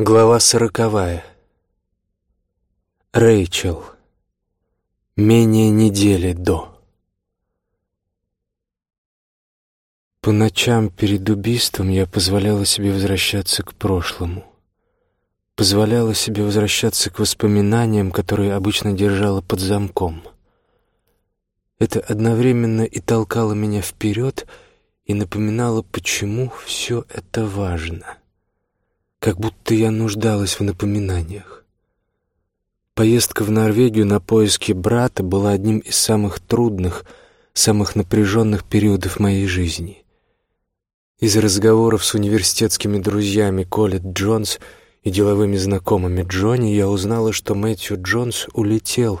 Глава сороковая. Рэйчел. Менее недели до. По ночам перед убийством я позволяла себе возвращаться к прошлому. Позволяла себе возвращаться к воспоминаниям, которые обычно держала под замком. Это одновременно и толкало меня вперед, и напоминало, почему все это важно как будто я нуждалась в напоминаниях. Поездка в Норвегию на поиски брата была одним из самых трудных, самых напряженных периодов моей жизни. Из разговоров с университетскими друзьями Колет Джонс и деловыми знакомыми Джонни я узнала, что Мэтью Джонс улетел,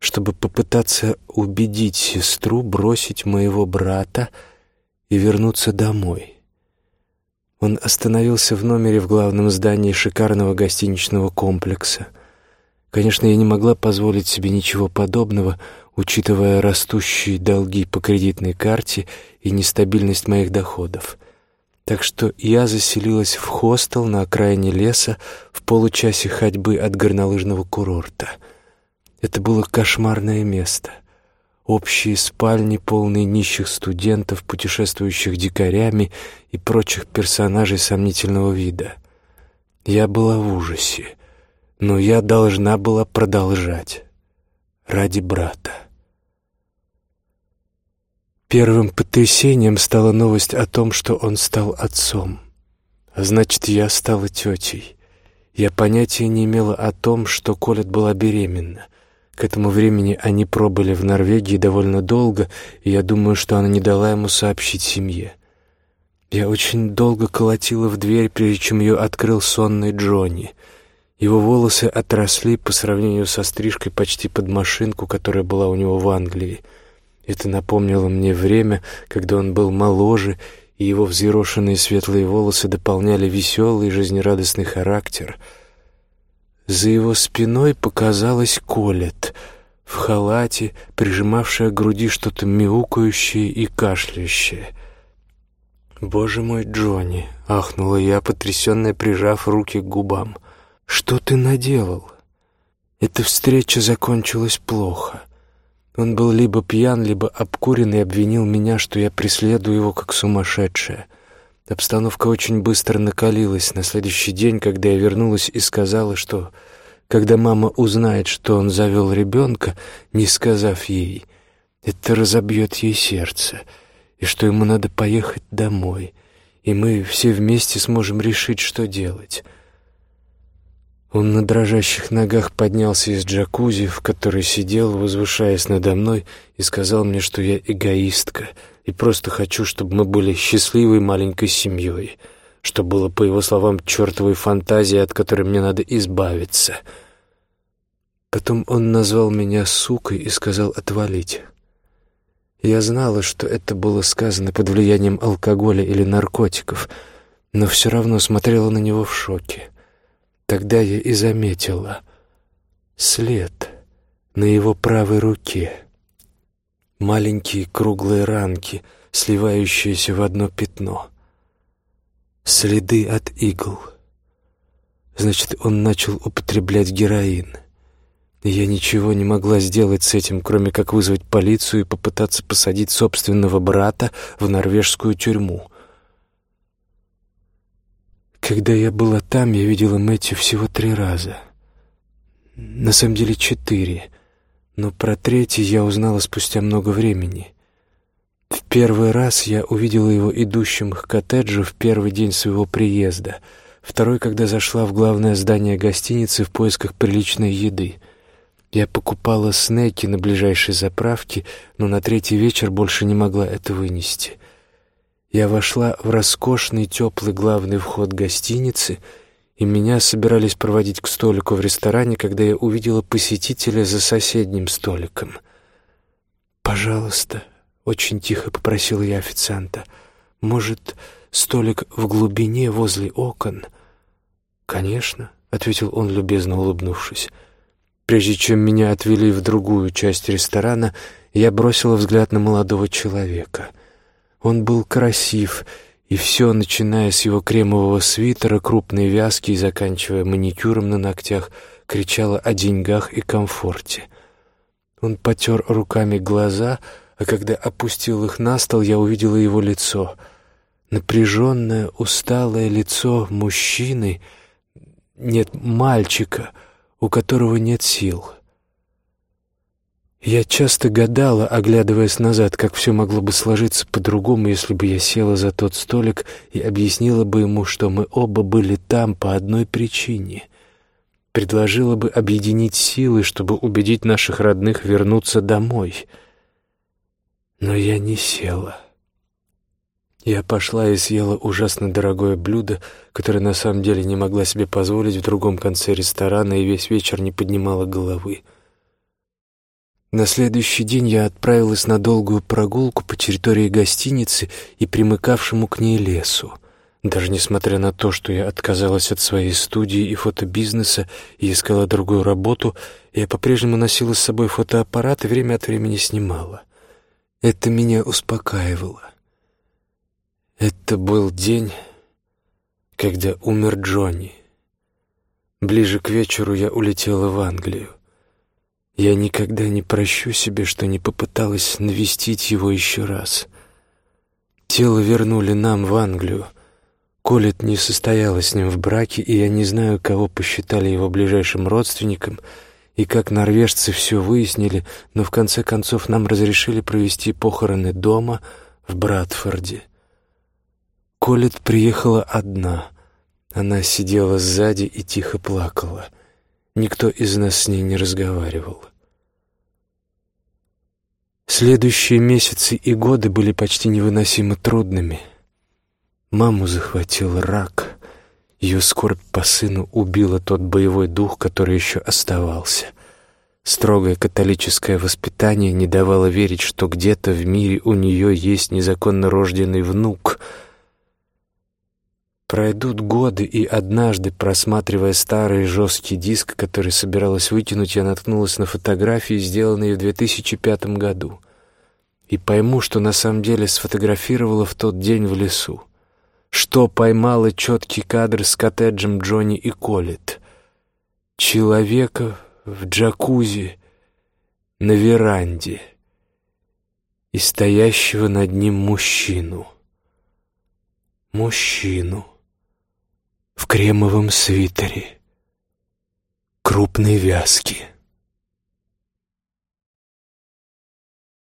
чтобы попытаться убедить сестру бросить моего брата и вернуться домой. Он остановился в номере в главном здании шикарного гостиничного комплекса. Конечно, я не могла позволить себе ничего подобного, учитывая растущие долги по кредитной карте и нестабильность моих доходов. Так что я заселилась в хостел на окраине леса в получасе ходьбы от горнолыжного курорта. Это было кошмарное место — общие спальни, полные нищих студентов, путешествующих дикарями и прочих персонажей сомнительного вида. Я была в ужасе, но я должна была продолжать ради брата. Первым потрясением стала новость о том, что он стал отцом. А значит, я стала тетей. Я понятия не имела о том, что Колет была беременна — к этому времени они пробыли в Норвегии довольно долго, и я думаю, что она не дала ему сообщить семье. Я очень долго колотила в дверь, прежде чем ее открыл сонный Джонни. Его волосы отросли по сравнению со стрижкой почти под машинку, которая была у него в Англии. Это напомнило мне время, когда он был моложе, и его взъерошенные светлые волосы дополняли веселый жизнерадостный характер — за его спиной показалась Колет в халате, прижимавшая к груди что-то мяукающее и кашляющее. «Боже мой, Джонни!» — ахнула я, потрясенная, прижав руки к губам. «Что ты наделал?» Эта встреча закончилась плохо. Он был либо пьян, либо обкурен и обвинил меня, что я преследую его как сумасшедшая — Обстановка очень быстро накалилась на следующий день, когда я вернулась и сказала, что когда мама узнает, что он завел ребенка, не сказав ей, это разобьет ей сердце, и что ему надо поехать домой, и мы все вместе сможем решить, что делать. Он на дрожащих ногах поднялся из джакузи, в которой сидел, возвышаясь надо мной, и сказал мне, что я эгоистка — и просто хочу, чтобы мы были счастливой маленькой семьей, что было, по его словам, чертовой фантазией, от которой мне надо избавиться. Потом он назвал меня сукой и сказал отвалить. Я знала, что это было сказано под влиянием алкоголя или наркотиков, но все равно смотрела на него в шоке. Тогда я и заметила след на его правой руке — маленькие круглые ранки, сливающиеся в одно пятно. Следы от игл. Значит, он начал употреблять героин. Я ничего не могла сделать с этим, кроме как вызвать полицию и попытаться посадить собственного брата в норвежскую тюрьму. Когда я была там, я видела Мэтью всего три раза. На самом деле четыре — но про третий я узнала спустя много времени. В первый раз я увидела его идущим к коттеджу в первый день своего приезда, второй, когда зашла в главное здание гостиницы в поисках приличной еды. Я покупала снеки на ближайшей заправке, но на третий вечер больше не могла это вынести. Я вошла в роскошный теплый главный вход гостиницы — и меня собирались проводить к столику в ресторане, когда я увидела посетителя за соседним столиком. «Пожалуйста», — очень тихо попросила я официанта, — «может, столик в глубине возле окон?» «Конечно», — ответил он, любезно улыбнувшись. Прежде чем меня отвели в другую часть ресторана, я бросила взгляд на молодого человека. Он был красив И все, начиная с его кремового свитера, крупной вязки и заканчивая маникюром на ногтях, кричало о деньгах и комфорте. Он потер руками глаза, а когда опустил их на стол, я увидела его лицо. Напряженное, усталое лицо мужчины, нет, мальчика, у которого нет сил. Я часто гадала, оглядываясь назад, как все могло бы сложиться по-другому, если бы я села за тот столик и объяснила бы ему, что мы оба были там по одной причине. Предложила бы объединить силы, чтобы убедить наших родных вернуться домой. Но я не села. Я пошла и съела ужасно дорогое блюдо, которое на самом деле не могла себе позволить в другом конце ресторана и весь вечер не поднимала головы. На следующий день я отправилась на долгую прогулку по территории гостиницы и примыкавшему к ней лесу. Даже несмотря на то, что я отказалась от своей студии и фотобизнеса и искала другую работу, я по-прежнему носила с собой фотоаппарат и время от времени снимала. Это меня успокаивало. Это был день, когда умер Джонни. Ближе к вечеру я улетела в Англию. Я никогда не прощу себе, что не попыталась навестить его еще раз. Тело вернули нам в Англию. Колет не состоялась с ним в браке, и я не знаю, кого посчитали его ближайшим родственником и как норвежцы все выяснили, но в конце концов нам разрешили провести похороны дома в Братфорде. Колет приехала одна. Она сидела сзади и тихо плакала — Никто из нас с ней не разговаривал. Следующие месяцы и годы были почти невыносимо трудными. Маму захватил рак. Ее скорбь по сыну убила тот боевой дух, который еще оставался. Строгое католическое воспитание не давало верить, что где-то в мире у нее есть незаконно рожденный внук — Пройдут годы, и однажды, просматривая старый жесткий диск, который собиралась вытянуть, я наткнулась на фотографии, сделанные в 2005 году, и пойму, что на самом деле сфотографировала в тот день в лесу. Что поймала четкий кадр с коттеджем Джонни и Колет. Человека в джакузи на веранде и стоящего над ним мужчину. Мужчину в кремовом свитере, крупной вязки.